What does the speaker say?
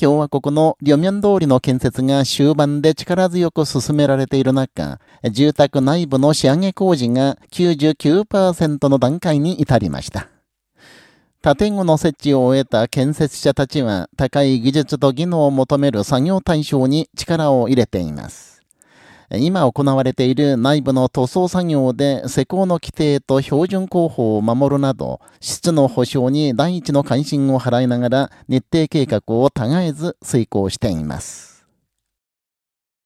共和国の両面通りの建設が終盤で力強く進められている中、住宅内部の仕上げ工事が99%の段階に至りました。建具の設置を終えた建設者たちは高い技術と技能を求める作業対象に力を入れています。今行われている内部の塗装作業で施工の規定と標準工法を守るなど、質の保障に第一の関心を払いながら日程計画を互えず遂行しています。